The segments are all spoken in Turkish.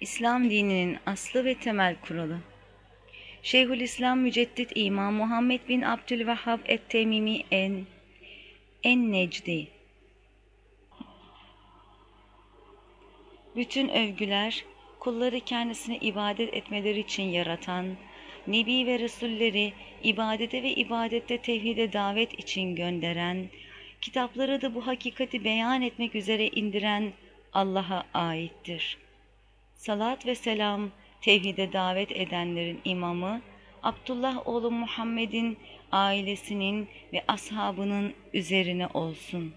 İslam dininin aslı ve temel kuralı. Şeyhülislam Müceddit İmam Muhammed bin Abdülvehhab et-Temimi en en Necdi Bütün övgüler kulları kendisine ibadet etmeleri için yaratan, Nebi ve Resulleri ibadete ve ibadette tevhide davet için gönderen, kitapları da bu hakikati beyan etmek üzere indiren Allah'a aittir. Salat ve selam tevhide davet edenlerin imamı Abdullah oğlu Muhammed'in ailesinin ve ashabının üzerine olsun.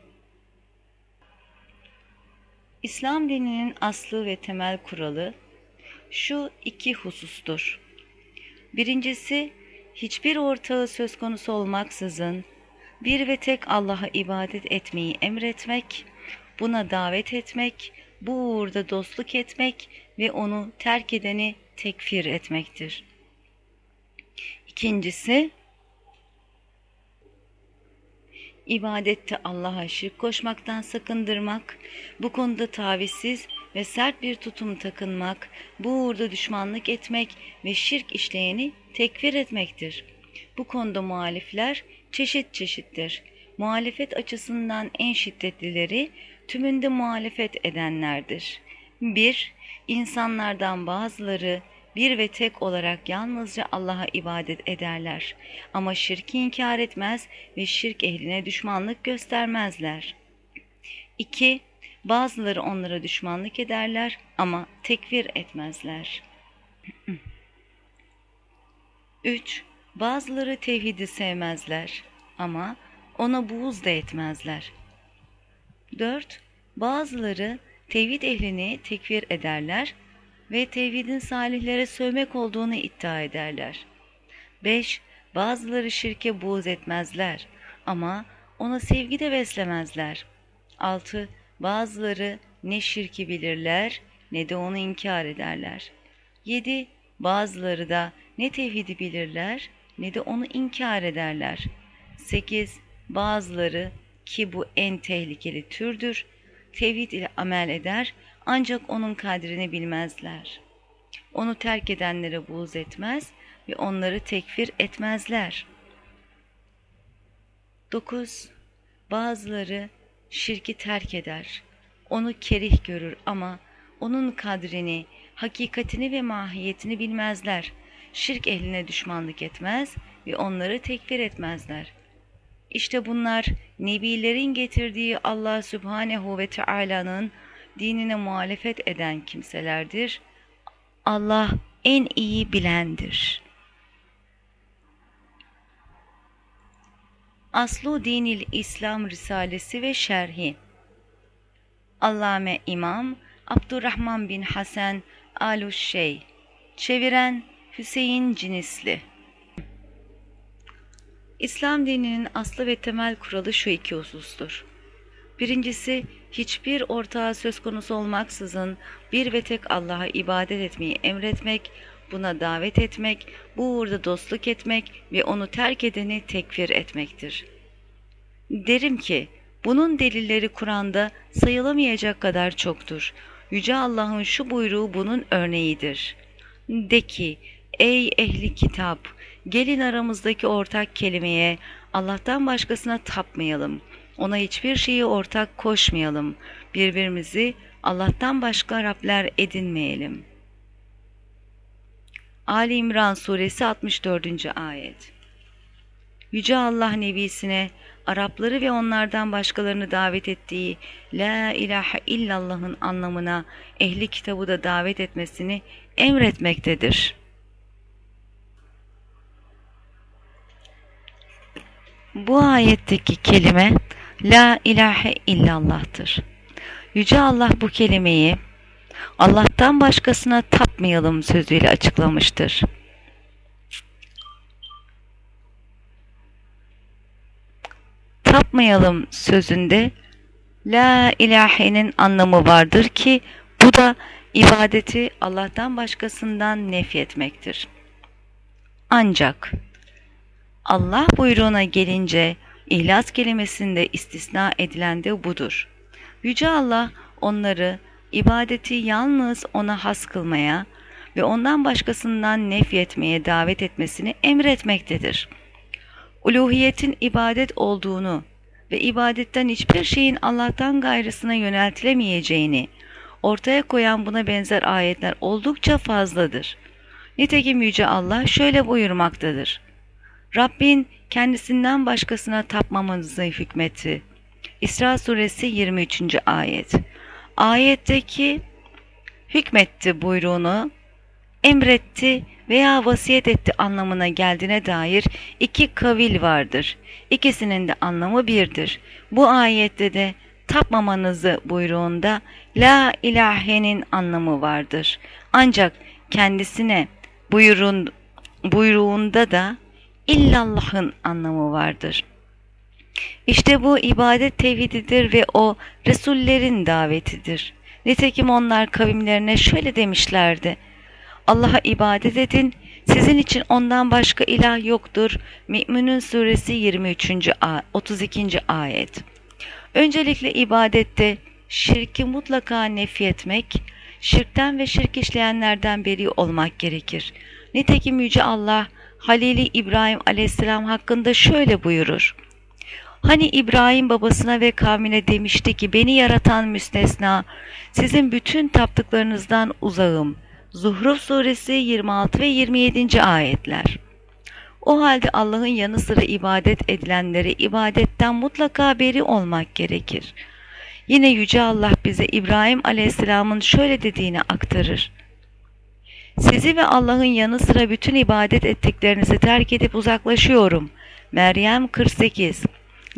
İslam dininin aslı ve temel kuralı şu iki husustur. Birincisi, hiçbir ortağı söz konusu olmaksızın bir ve tek Allah'a ibadet etmeyi emretmek, buna davet etmek, bu uğurda dostluk etmek ve onu terk edeni tekfir etmektir. İkincisi, ibadette Allah'a şirk koşmaktan sakındırmak, bu konuda tavizsiz ve sert bir tutum takınmak, bu uğurda düşmanlık etmek ve şirk işleyeni tekfir etmektir. Bu konuda muhalifler çeşit çeşittir. Muhalefet açısından en şiddetlileri tümünde muhalefet edenlerdir. 1. İnsanlardan bazıları bir ve tek olarak yalnızca Allah'a ibadet ederler. Ama şirki inkar etmez ve şirk ehline düşmanlık göstermezler. 2. Bazıları onlara düşmanlık ederler ama tekfir etmezler. 3. Bazıları tevhidi sevmezler ama ona buğz da etmezler. 4. Bazıları tevhid ehlini tekfir ederler ve tevhidin salihlere sövmek olduğunu iddia ederler. 5. Bazıları şirke buğz etmezler ama ona sevgi de beslemezler. 6. Bazıları ne şirki bilirler ne de onu inkar ederler. 7. Bazıları da ne tevhidi bilirler ne de onu inkar ederler. 8. Bazıları ki bu en tehlikeli türdür, tevhid ile amel eder ancak onun kadrini bilmezler. Onu terk edenlere buğz etmez ve onları tekfir etmezler. 9. Bazıları şirki terk eder. Onu kerih görür ama onun kadrini, hakikatini ve mahiyetini bilmezler. Şirk ehline düşmanlık etmez ve onları tekfir etmezler. İşte bunlar nebilerin getirdiği Allah Subhanehu ve Teala'nın dinine muhalefet eden kimselerdir. Allah en iyi bilendir. Aslu Dinil İslam Risalesi ve Şerhi Allame İmam Abdurrahman bin Hasan Aluşşey Çeviren Hüseyin Cinisli İslam dininin aslı ve temel kuralı şu iki husustur. Birincisi, hiçbir ortağı söz konusu olmaksızın bir ve tek Allah'a ibadet etmeyi emretmek, buna davet etmek, bu uğurda dostluk etmek ve onu terk edeni tekfir etmektir. Derim ki, bunun delilleri Kur'an'da sayılamayacak kadar çoktur. Yüce Allah'ın şu buyruğu bunun örneğidir. De ki, ey ehli kitap, gelin aramızdaki ortak kelimeye Allah'tan başkasına tapmayalım.'' Ona hiçbir şeyi ortak koşmayalım. Birbirimizi Allah'tan başka Rabler edinmeyelim. Ali İmran Suresi 64. Ayet Yüce Allah Nebisine Arapları ve onlardan başkalarını davet ettiği La ilahe illallah'ın anlamına ehli kitabı da davet etmesini emretmektedir. Bu ayetteki kelime La ilahe illallah'tır. Yüce Allah bu kelimeyi Allah'tan başkasına tapmayalım sözüyle açıklamıştır. Tapmayalım sözünde La ilahe'nin anlamı vardır ki bu da ibadeti Allah'tan başkasından nefyetmektir. Ancak Allah buyruğuna gelince İhlas kelimesinde istisna edilen de budur. Yüce Allah onları ibadeti yalnız ona has kılmaya ve ondan başkasından nefyetmeye davet etmesini emretmektedir. Uluhiyetin ibadet olduğunu ve ibadetten hiçbir şeyin Allah'tan gayrısına yöneltilemeyeceğini ortaya koyan buna benzer ayetler oldukça fazladır. Nitekim Yüce Allah şöyle buyurmaktadır. Rabbin kendisinden başkasına tapmamanızı hükmetti. İsra suresi 23. ayet. Ayetteki hükmetti buyruğunu emretti veya vasiyet etti anlamına geldiğine dair iki kavil vardır. İkisinin de anlamı birdir. Bu ayette de tapmamanızı buyruğunda la ilahenin anlamı vardır. Ancak kendisine buyurun, buyruğunda da illallah'ın anlamı vardır. İşte bu ibadet tevhididir ve o Resullerin davetidir. Nitekim onlar kavimlerine şöyle demişlerdi. Allah'a ibadet edin, sizin için ondan başka ilah yoktur. Mü'minun suresi 23. 32. ayet. Öncelikle ibadette şirki mutlaka nefyetmek, şirkten ve şirk işleyenlerden beri olmak gerekir. Nitekim Yüce Allah Halili İbrahim aleyhisselam hakkında şöyle buyurur. Hani İbrahim babasına ve kavmine demişti ki beni yaratan müstesna, sizin bütün taptıklarınızdan uzağım. Zuhruf suresi 26 ve 27. ayetler. O halde Allah'ın yanı sıra ibadet edilenleri ibadetten mutlaka beri olmak gerekir. Yine Yüce Allah bize İbrahim Aleyhisselam'ın şöyle dediğini aktarır. Sizi ve Allah'ın yanı sıra bütün ibadet ettiklerinizi terk edip uzaklaşıyorum. Meryem 48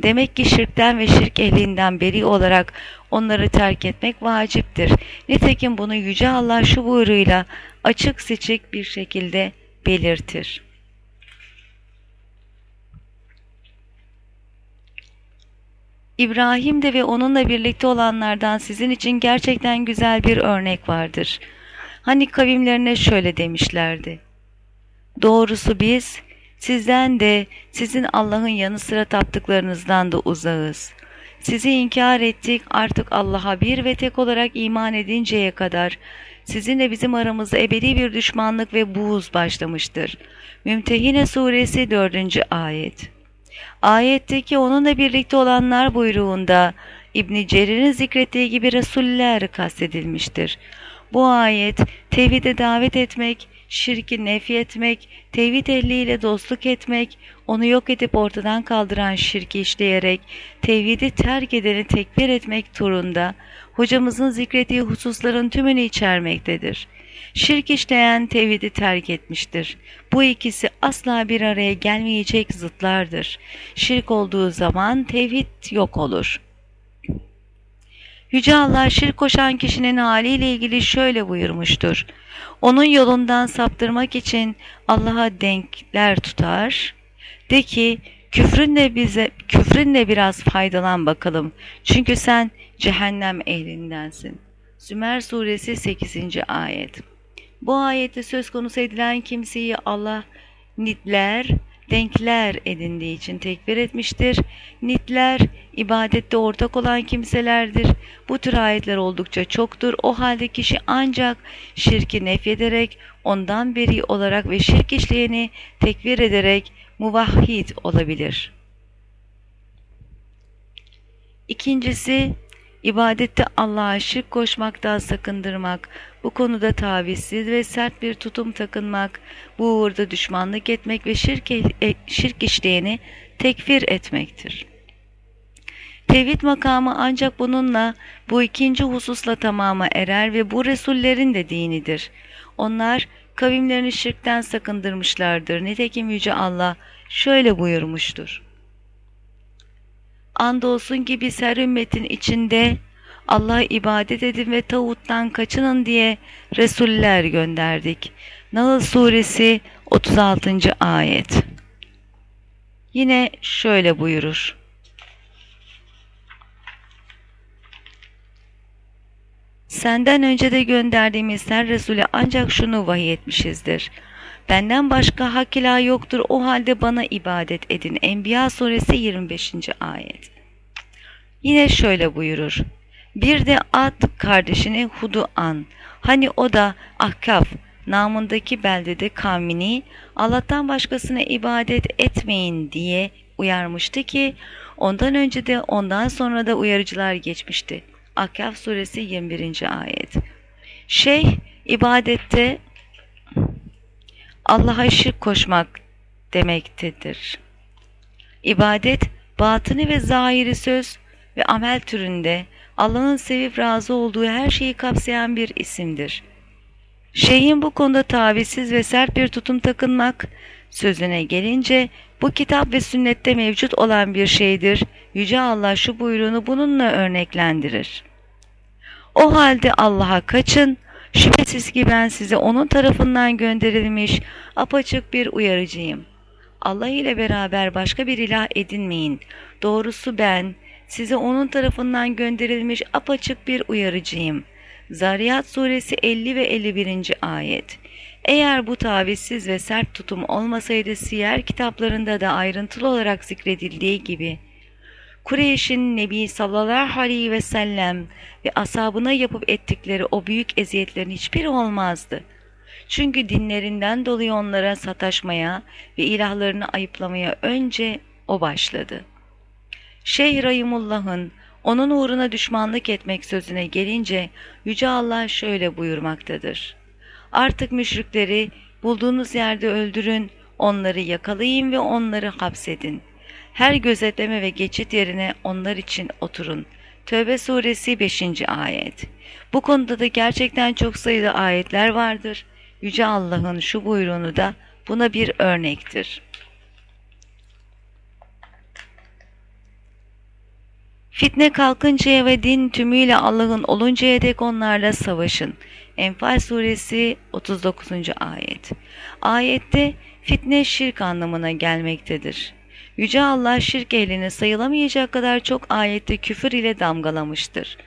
Demek ki şirkten ve şirk ehlinden beri olarak onları terk etmek vaciptir. Nitekim bunu Yüce Allah şu buyruğuyla açık seçik bir şekilde belirtir. İbrahim'de ve onunla birlikte olanlardan sizin için gerçekten güzel bir örnek vardır. Hani kavimlerine şöyle demişlerdi. Doğrusu biz sizden de sizin Allah'ın yanı sıra taptıklarınızdan da uzağız. Sizi inkar ettik artık Allah'a bir ve tek olarak iman edinceye kadar sizinle bizim aramızda ebedi bir düşmanlık ve buğuz başlamıştır. Mümtehine suresi 4. ayet Ayetteki onunla birlikte olanlar buyruğunda İbni Cerir'in zikrettiği gibi Resuller kastedilmiştir. Bu ayet tevhide davet etmek, şirki nefi etmek, tevhid ehliyle dostluk etmek, onu yok edip ortadan kaldıran şirki işleyerek tevhidi terk edeni tekbir etmek turunda hocamızın zikrettiği hususların tümünü içermektedir. Şirk işleyen tevhidi terk etmiştir. Bu ikisi asla bir araya gelmeyecek zıtlardır. Şirk olduğu zaman tevhid yok olur. Yüce Allah şirk koşan kişinin haliyle ilgili şöyle buyurmuştur. Onun yolundan saptırmak için Allah'a denkler tutar. De ki küfrünle bize küfrünle biraz faydalan bakalım. Çünkü sen cehennem ehlindensin. Sümer suresi 8. ayet. Bu ayette söz konusu edilen kimseyi Allah nitler, denkler edindiği için tekbir etmiştir. Nitler ibadette ortak olan kimselerdir. Bu tür ayetler oldukça çoktur. O halde kişi ancak şirki nefyederek ondan beri olarak ve şirk işleyeni tekbir ederek muvahhid olabilir. İkincisi, ibadette Allah'a şirk koşmaktan sakındırmak, bu konuda tavizsiz ve sert bir tutum takınmak, bu uğurda düşmanlık etmek ve şirk, e, şirk işleyeni tekfir etmektir. Tevhid makamı ancak bununla bu ikinci hususla tamama erer ve bu Resullerin de dinidir. Onlar kavimlerini şirkten sakındırmışlardır. Nitekim Yüce Allah şöyle buyurmuştur. Andolsun ki biz her ümmetin içinde Allah'a ibadet edin ve tağuttan kaçının diye Resuller gönderdik. Nahl suresi 36. ayet. Yine şöyle buyurur. Senden önce de gönderdiğimiz her Resul'e ancak şunu vahiy etmişizdir. Benden başka hak ilah yoktur o halde bana ibadet edin. Enbiya suresi 25. ayet. Yine şöyle buyurur. Bir de Ad kardeşini Hud'u an. Hani o da Ahkaf namındaki beldede kavmini Allah'tan başkasına ibadet etmeyin diye uyarmıştı ki ondan önce de ondan sonra da uyarıcılar geçmişti. Ahkaf suresi 21. ayet. Şeyh ibadette Allah'a şirk koşmak demektedir. İbadet, batını ve zahiri söz ve amel türünde Allah'ın sevip razı olduğu her şeyi kapsayan bir isimdir. Şeyhin bu konuda tavizsiz ve sert bir tutum takınmak sözüne gelince bu kitap ve sünnette mevcut olan bir şeydir. Yüce Allah şu buyruğunu bununla örneklendirir. O halde Allah'a kaçın, şüphesiz ki ben size onun tarafından gönderilmiş apaçık bir uyarıcıyım. Allah ile beraber başka bir ilah edinmeyin. Doğrusu ben size onun tarafından gönderilmiş apaçık bir uyarıcıyım. Zariyat suresi 50 ve 51. ayet. Eğer bu tavizsiz ve sert tutum olmasaydı siyer kitaplarında da ayrıntılı olarak zikredildiği gibi Kureyş'in Nebi sallallahu aleyhi ve sellem ve asabına yapıp ettikleri o büyük eziyetlerin hiçbiri olmazdı. Çünkü dinlerinden dolayı onlara sataşmaya ve ilahlarını ayıplamaya önce o başladı. Şeyh Rahimullah'ın onun uğruna düşmanlık etmek sözüne gelince Yüce Allah şöyle buyurmaktadır. Artık müşrikleri bulduğunuz yerde öldürün, onları yakalayın ve onları hapsedin. Her gözetleme ve geçit yerine onlar için oturun. Tövbe suresi 5. ayet. Bu konuda da gerçekten çok sayıda ayetler vardır. Yüce Allah'ın şu buyruğunu da buna bir örnektir. Fitne kalkıncaya ve din tümüyle Allah'ın oluncaya dek onlarla savaşın. Enfal suresi 39. ayet. Ayette fitne şirk anlamına gelmektedir. Yüce Allah şirk ehlini sayılamayacak kadar çok ayette küfür ile damgalamıştır.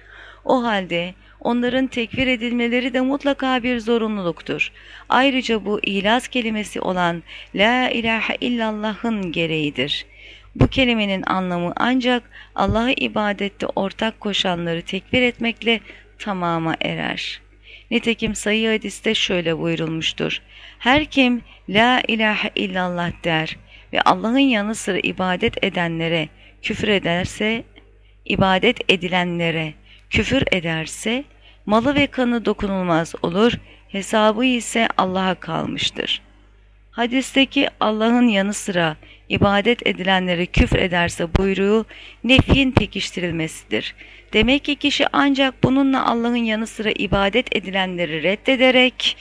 O halde onların tekfir edilmeleri de mutlaka bir zorunluluktur. Ayrıca bu ilaz kelimesi olan La ilahe illallah'ın gereğidir. Bu kelimenin anlamı ancak Allah'a ibadette ortak koşanları tekfir etmekle tamama erer. Nitekim sayı hadiste şöyle buyurulmuştur. Her kim La ilahe illallah der ve Allah'ın yanı sıra ibadet edenlere küfür ederse, ibadet edilenlere küfür ederse, malı ve kanı dokunulmaz olur, hesabı ise Allah'a kalmıştır. Hadisteki Allah'ın yanı sıra ibadet edilenleri küfür ederse buyruğu nefyin pekiştirilmesidir. Demek ki kişi ancak bununla Allah'ın yanı sıra ibadet edilenleri reddederek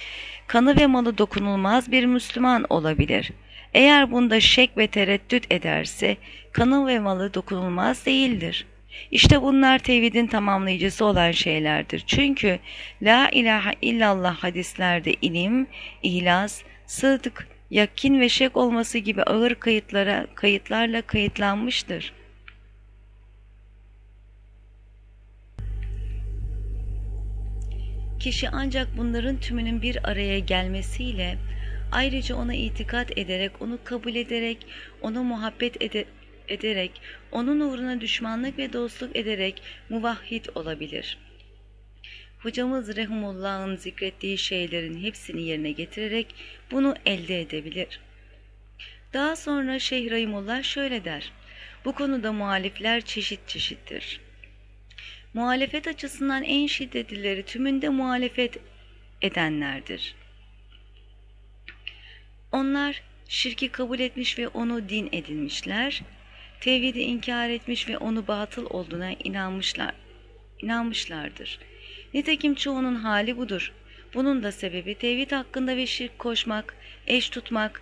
kanı ve malı dokunulmaz bir Müslüman olabilir. Eğer bunda şek ve tereddüt ederse kanı ve malı dokunulmaz değildir. İşte bunlar tevhidin tamamlayıcısı olan şeylerdir. Çünkü La ilahe illallah hadislerde ilim, ihlas, sıdk, yakin ve şek olması gibi ağır kayıtlara, kayıtlarla kayıtlanmıştır. Kişi ancak bunların tümünün bir araya gelmesiyle ayrıca ona itikat ederek, onu kabul ederek, ona muhabbet ede ederek, onun uğruna düşmanlık ve dostluk ederek muvahhid olabilir.'' Hocamız Rehimullah'ın zikrettiği şeylerin hepsini yerine getirerek bunu elde edebilir. Daha sonra Şeyh Rahimullah şöyle der. Bu konuda muhalifler çeşit çeşittir. Muhalefet açısından en şiddetlileri tümünde muhalefet edenlerdir. Onlar şirki kabul etmiş ve onu din edinmişler, tevhidi inkar etmiş ve onu batıl olduğuna inanmışlar, inanmışlardır.'' Nitekim çoğunun hali budur. Bunun da sebebi tevhid hakkında ve şirk koşmak, eş tutmak,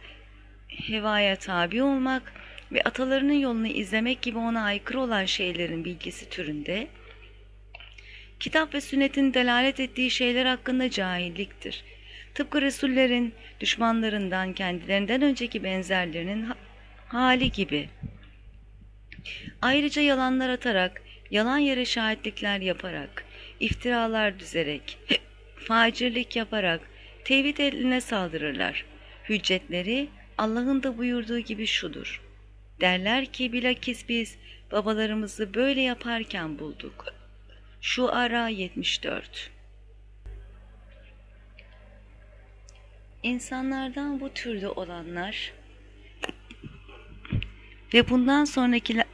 hevaya tabi olmak ve atalarının yolunu izlemek gibi ona aykırı olan şeylerin bilgisi türünde, kitap ve sünnetin delalet ettiği şeyler hakkında cahilliktir. Tıpkı Resullerin düşmanlarından kendilerinden önceki benzerlerinin hali gibi. Ayrıca yalanlar atarak, yalan yere şahitlikler yaparak, iftiralar düzerek, facirlik yaparak tevhid eline saldırırlar. Hüccetleri Allah'ın da buyurduğu gibi şudur. Derler ki bilakis biz babalarımızı böyle yaparken bulduk. Şu ara 74 İnsanlardan bu türde olanlar ve bundan sonrakiler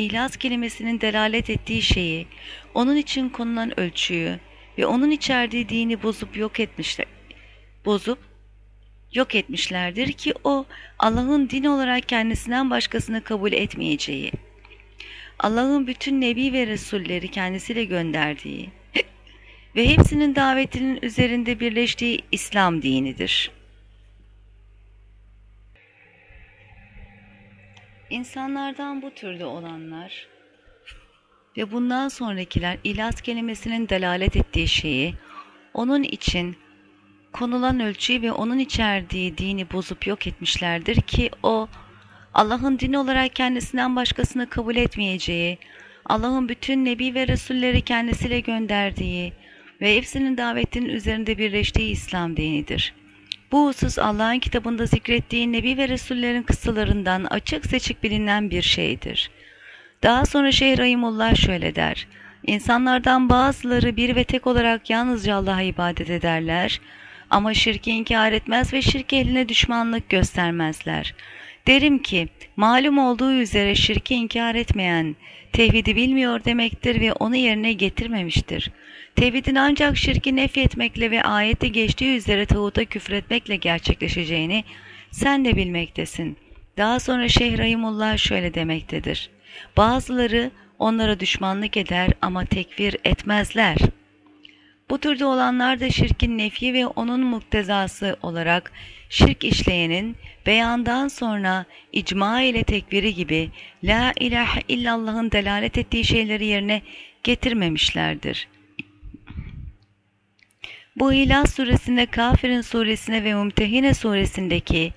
İhlas kelimesinin delalet ettiği şeyi, onun için konulan ölçüyü ve onun içerdiği dini bozup yok etmişler. Bozup yok etmişlerdir ki o Allah'ın din olarak kendisinden başkasını kabul etmeyeceği, Allah'ın bütün nebi ve resulleri kendisiyle gönderdiği ve hepsinin davetinin üzerinde birleştiği İslam dinidir. İnsanlardan bu türlü olanlar ve bundan sonrakiler ilas kelimesinin delalet ettiği şeyi, onun için konulan ölçüyü ve onun içerdiği dini bozup yok etmişlerdir ki o Allah'ın dini olarak kendisinden başkasını kabul etmeyeceği, Allah'ın bütün nebi ve resulleri kendisiyle gönderdiği ve hepsinin davetinin üzerinde birleştiği İslam dinidir. Bu husus Allah'ın kitabında zikrettiği nebi ve resullerin kıssalarından açık seçik bilinen bir şeydir. Daha sonra Şeyh Rahimullah şöyle der. İnsanlardan bazıları bir ve tek olarak yalnızca Allah'a ibadet ederler ama şirki inkar etmez ve şirk ehline düşmanlık göstermezler. Derim ki, malum olduğu üzere şirki inkar etmeyen, tevhidi bilmiyor demektir ve onu yerine getirmemiştir. Tevhidin ancak şirki nefyetmekle ve ayette geçtiği üzere tağuta küfretmekle gerçekleşeceğini sen de bilmektesin. Daha sonra Şeyh Rahimullah şöyle demektedir. Bazıları onlara düşmanlık eder ama tekfir etmezler. Bu türde olanlar da şirkin nefi ve onun muktezası olarak şirk işleyenin beyandan sonra icma ile tekbiri gibi La ilahe illallah'ın delalet ettiği şeyleri yerine getirmemişlerdir. Bu İhlas suresinde Kafirin suresine ve Mümtehine suresindeki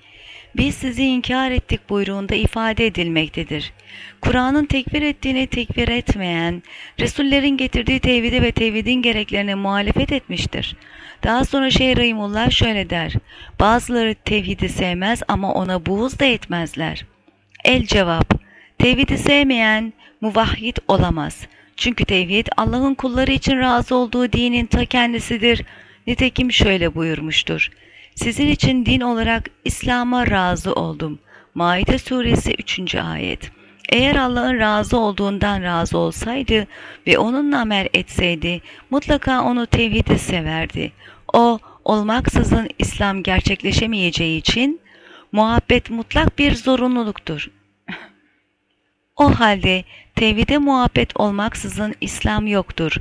biz sizi inkar ettik buyruğunda ifade edilmektedir. Kur'an'ın tekfir ettiğini tekfir etmeyen, Resullerin getirdiği tevhide ve tevhidin gereklerine muhalefet etmiştir. Daha sonra Şeyh Rahimullah şöyle der, bazıları tevhidi sevmez ama ona buğuz da etmezler. El cevap, tevhidi sevmeyen muvahhid olamaz. Çünkü tevhid Allah'ın kulları için razı olduğu dinin ta kendisidir. Nitekim şöyle buyurmuştur. Sizin için din olarak İslam'a razı oldum. Maide suresi 3. ayet. Eğer Allah'ın razı olduğundan razı olsaydı ve onunla amel etseydi mutlaka onu tevhidi severdi. O olmaksızın İslam gerçekleşemeyeceği için muhabbet mutlak bir zorunluluktur. O halde tevhide muhabbet olmaksızın İslam yoktur.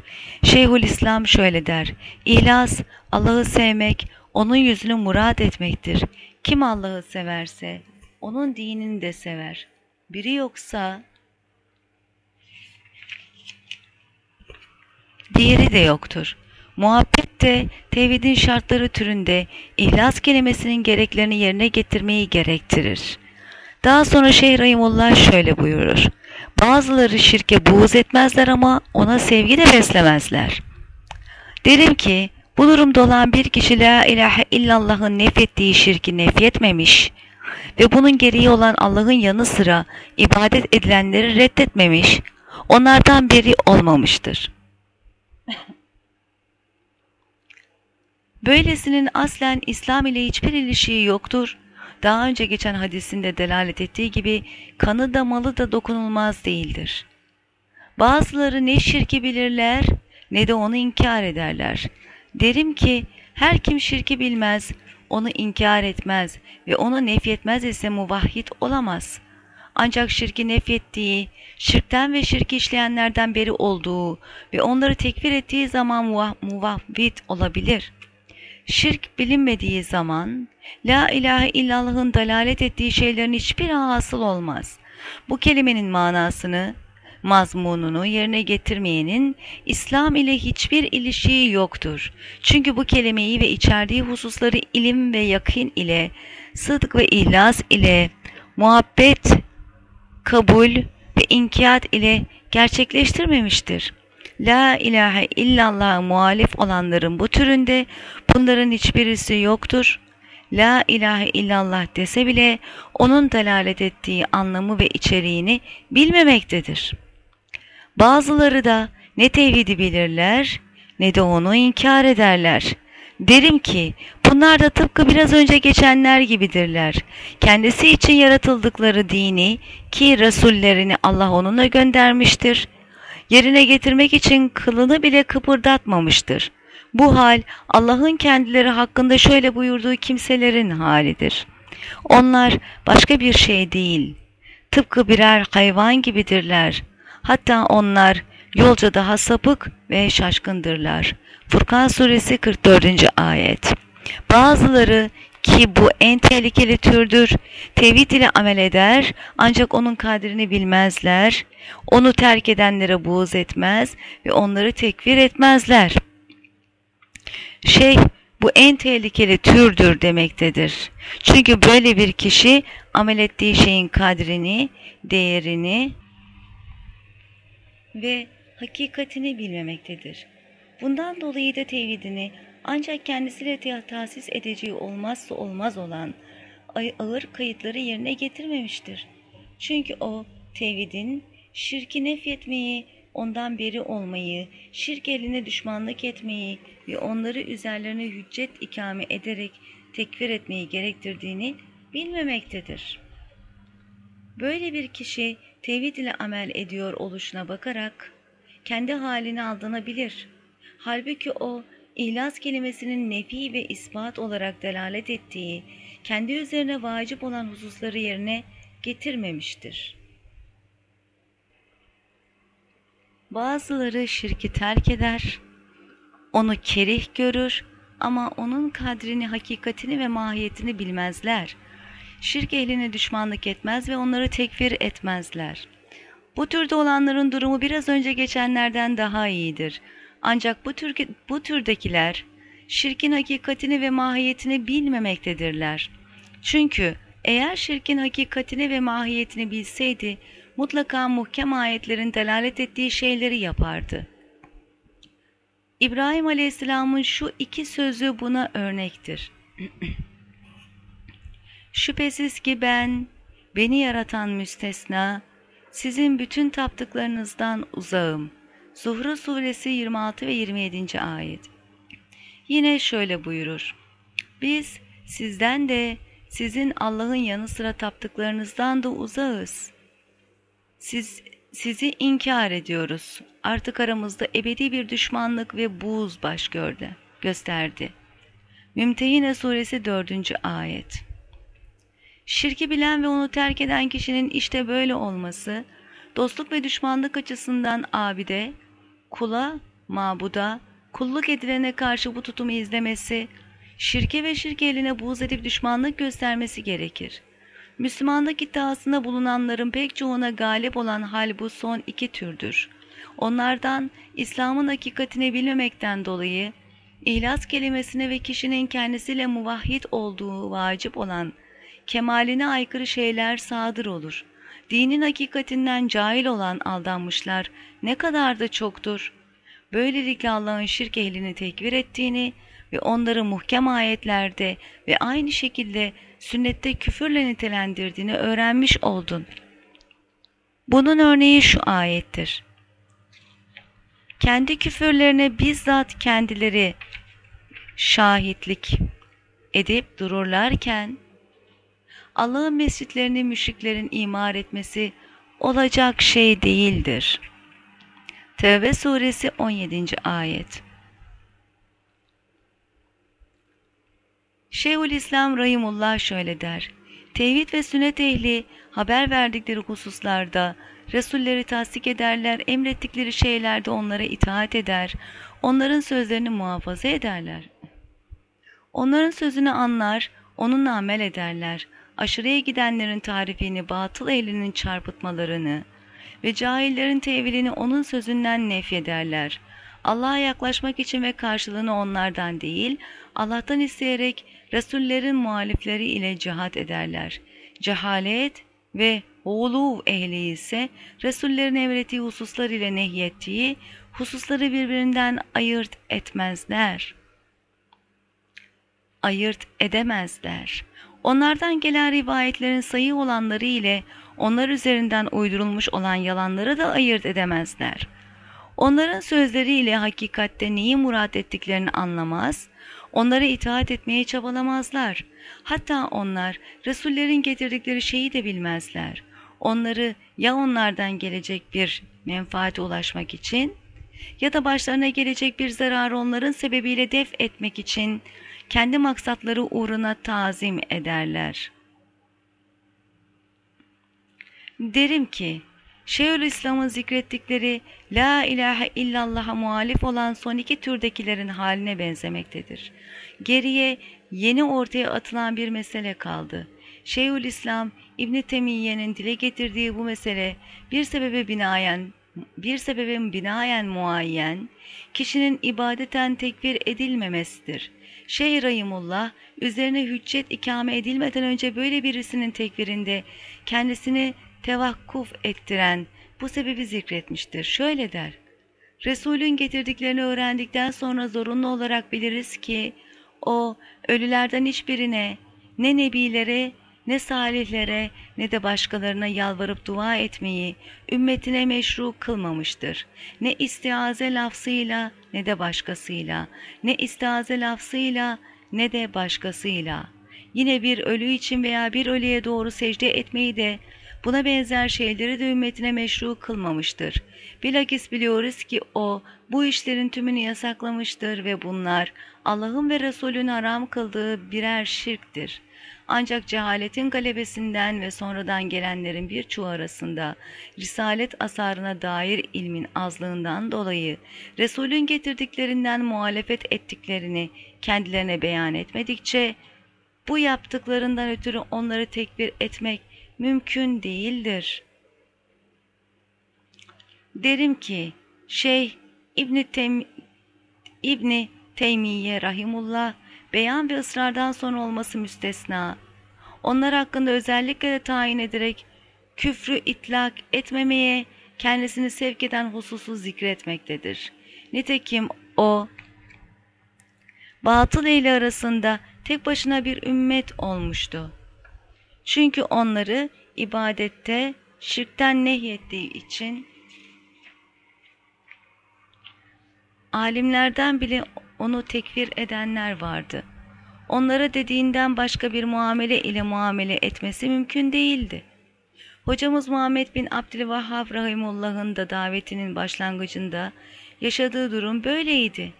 Şeyhül İslam şöyle der. İhlas, Allah'ı sevmek, onun yüzünü murad etmektir. Kim Allah'ı severse, onun dinini de sever. Biri yoksa, diğeri de yoktur. Muhabbet de tevhidin şartları türünde ihlas kelimesinin gereklerini yerine getirmeyi gerektirir. Daha sonra Şeyh Rahimullah şöyle buyurur. Bazıları şirke buğz etmezler ama ona sevgi de beslemezler. Derim ki bu durumda olan bir kişi la ilahe illallah'ın nefettiği şirki nefyetmemiş ve bunun gereği olan Allah'ın yanı sıra ibadet edilenleri reddetmemiş, onlardan biri olmamıştır. Böylesinin aslen İslam ile hiçbir ilişiği yoktur. Daha önce geçen hadisinde delalet ettiği gibi kanı da malı da dokunulmaz değildir. Bazıları ne şirki bilirler ne de onu inkar ederler. Derim ki her kim şirki bilmez, onu inkar etmez ve onu nefyetmez ise muvahhid olamaz. Ancak şirki nefyettiği, şirkten ve şirki işleyenlerden beri olduğu ve onları tekfir ettiği zaman muvahhid olabilir. Şirk bilinmediği zaman La ilahe illallah'ın dalalet ettiği şeylerin hiçbir hasıl olmaz. Bu kelimenin manasını mazmununu yerine getirmeyenin İslam ile hiçbir ilişiği yoktur. Çünkü bu kelimeyi ve içerdiği hususları ilim ve yakın ile, sıdk ve ihlas ile, muhabbet, kabul ve inkiyat ile gerçekleştirmemiştir. La ilahe illallah muhalif olanların bu türünde bunların hiçbirisi yoktur. La ilahe illallah dese bile onun dalalet ettiği anlamı ve içeriğini bilmemektedir. Bazıları da ne tevhidi bilirler ne de onu inkar ederler. Derim ki bunlar da tıpkı biraz önce geçenler gibidirler. Kendisi için yaratıldıkları dini ki Resullerini Allah onunla göndermiştir. Yerine getirmek için kılını bile kıpırdatmamıştır. Bu hal Allah'ın kendileri hakkında şöyle buyurduğu kimselerin halidir. Onlar başka bir şey değil. Tıpkı birer hayvan gibidirler. Hatta onlar yolca daha sapık ve şaşkındırlar. Furkan suresi 44. ayet. Bazıları ki bu en tehlikeli türdür, tevhid ile amel eder ancak onun kadrini bilmezler, onu terk edenlere buğz etmez ve onları tekfir etmezler. Şey bu en tehlikeli türdür demektedir. Çünkü böyle bir kişi amel ettiği şeyin kadrini, değerini ve hakikatini bilmemektedir. Bundan dolayı da tevhidini ancak kendisiyle tahsis edeceği olmazsa olmaz olan ağır kayıtları yerine getirmemiştir. Çünkü o tevhidin şirki nefyetmeyi, ondan beri olmayı, şirk eline düşmanlık etmeyi ve onları üzerlerine hüccet ikame ederek tekfir etmeyi gerektirdiğini bilmemektedir. Böyle bir kişi tevhid ile amel ediyor oluşuna bakarak kendi halini aldanabilir. Halbuki o İhlas kelimesinin nefi ve ispat olarak delalet ettiği, kendi üzerine vacip olan hususları yerine getirmemiştir. Bazıları şirki terk eder, onu kerih görür ama onun kadrini, hakikatini ve mahiyetini bilmezler. Şirk ehline düşmanlık etmez ve onları tekfir etmezler. Bu türde olanların durumu biraz önce geçenlerden daha iyidir. Ancak bu, tür, bu türdekiler şirkin hakikatini ve mahiyetini bilmemektedirler. Çünkü eğer şirkin hakikatini ve mahiyetini bilseydi mutlaka muhkem ayetlerin delalet ettiği şeyleri yapardı. İbrahim Aleyhisselam'ın şu iki sözü buna örnektir. Şüphesiz ki ben, beni yaratan müstesna, sizin bütün taptıklarınızdan uzağım.'' Zuhru suresi 26 ve 27. ayet. Yine şöyle buyurur. Biz sizden de sizin Allah'ın yanı sıra taptıklarınızdan da uzağız. Siz, sizi inkar ediyoruz. Artık aramızda ebedi bir düşmanlık ve buğz baş gördü, gösterdi. Mümtehine suresi 4. ayet. Şirki bilen ve onu terk eden kişinin işte böyle olması, dostluk ve düşmanlık açısından abide, kula, mabuda, kulluk edilene karşı bu tutumu izlemesi, şirke ve şirke eline buğz edip düşmanlık göstermesi gerekir. Müslümanlık iddiasında bulunanların pek çoğuna galip olan hal bu son iki türdür. Onlardan İslam'ın hakikatini bilmemekten dolayı, ihlas kelimesine ve kişinin kendisiyle muvahhid olduğu vacip olan, kemaline aykırı şeyler sadır olur.'' dinin hakikatinden cahil olan aldanmışlar ne kadar da çoktur. Böylelikle Allah'ın şirk ehlini tekvir ettiğini ve onları muhkem ayetlerde ve aynı şekilde sünnette küfürle nitelendirdiğini öğrenmiş oldun. Bunun örneği şu ayettir. Kendi küfürlerine bizzat kendileri şahitlik edip dururlarken Allah'ın mescitlerini müşriklerin imar etmesi olacak şey değildir. Tevbe suresi 17. ayet Şeyhülislam Rahimullah şöyle der. Tevhid ve sünnet ehli haber verdikleri hususlarda Resulleri tasdik ederler, emrettikleri şeylerde onlara itaat eder, onların sözlerini muhafaza ederler. Onların sözünü anlar, onunla amel ederler aşırıya gidenlerin tarifini batıl ehlinin çarpıtmalarını ve cahillerin tevilini onun sözünden nefyederler. Allah'a yaklaşmak için ve karşılığını onlardan değil, Allah'tan isteyerek Resullerin muhalifleri ile cihat ederler. Cehalet ve Uluv ehli ise Resullerin emrettiği hususlar ile nehyettiği hususları birbirinden ayırt etmezler. Ayırt edemezler. Onlardan gelen rivayetlerin sayı olanları ile onlar üzerinden uydurulmuş olan yalanları da ayırt edemezler. Onların sözleriyle hakikatte neyi murat ettiklerini anlamaz, onlara itaat etmeye çabalamazlar. Hatta onlar Resullerin getirdikleri şeyi de bilmezler. Onları ya onlardan gelecek bir menfaate ulaşmak için ya da başlarına gelecek bir zararı onların sebebiyle def etmek için kendi maksatları uğruna tazim ederler. Derim ki, Şeyhülislam'ın zikrettikleri La ilahe illallah'a muhalif olan son iki türdekilerin haline benzemektedir. Geriye yeni ortaya atılan bir mesele kaldı. Şeyhülislam İbn Temiyye'nin dile getirdiği bu mesele bir sebebe binaen bir sebebin binaen muayyen, kişinin ibadeten tekfir edilmemesidir. Şeyh Rahimullah, üzerine hüccet ikame edilmeden önce böyle birisinin tekfirinde kendisini tevakkuf ettiren bu sebebi zikretmiştir. Şöyle der, Resulün getirdiklerini öğrendikten sonra zorunlu olarak biliriz ki, o ölülerden hiçbirine, ne nebilere, ne salihlere ne de başkalarına yalvarıp dua etmeyi ümmetine meşru kılmamıştır. Ne istiaze lafzıyla ne de başkasıyla, ne istiaze lafzıyla ne de başkasıyla. Yine bir ölü için veya bir ölüye doğru secde etmeyi de buna benzer şeyleri de ümmetine meşru kılmamıştır. Bilakis biliyoruz ki o bu işlerin tümünü yasaklamıştır ve bunlar Allah'ın ve Resulün haram kıldığı birer şirktir.'' Ancak cehaletin galebesinden ve sonradan gelenlerin birçoğu arasında risalet asarına dair ilmin azlığından dolayı Resulün getirdiklerinden muhalefet ettiklerini kendilerine beyan etmedikçe bu yaptıklarından ötürü onları tekbir etmek mümkün değildir. Derim ki Şeyh İbni, Tem İbni Teymiye Rahimullah beyan ve ısrardan sonra olması müstesna. Onlar hakkında özellikle de tayin ederek küfrü itlak etmemeye kendisini sevk eden hususu zikretmektedir. Nitekim o, batıl ile arasında tek başına bir ümmet olmuştu. Çünkü onları ibadette şirkten nehyettiği için alimlerden bile onu tekfir edenler vardı. Onlara dediğinden başka bir muamele ile muamele etmesi mümkün değildi. Hocamız Muhammed bin Abdülvahhab Rahimullah'ın da davetinin başlangıcında yaşadığı durum böyleydi.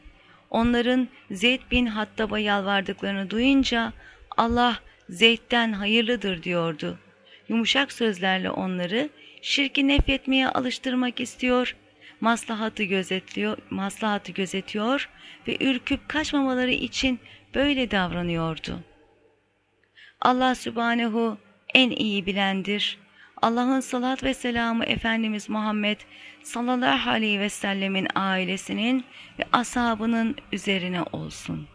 Onların Zeyd bin Hattab'a yalvardıklarını duyunca Allah Zeyd'den hayırlıdır diyordu. Yumuşak sözlerle onları şirki nefretmeye alıştırmak istiyor maslahatı gözetliyor, maslahatı gözetiyor ve ürküp kaçmamaları için böyle davranıyordu. Allah Sübhanehu en iyi bilendir. Allah'ın salat ve selamı Efendimiz Muhammed sallallahu aleyhi ve sellemin ailesinin ve ashabının üzerine olsun.''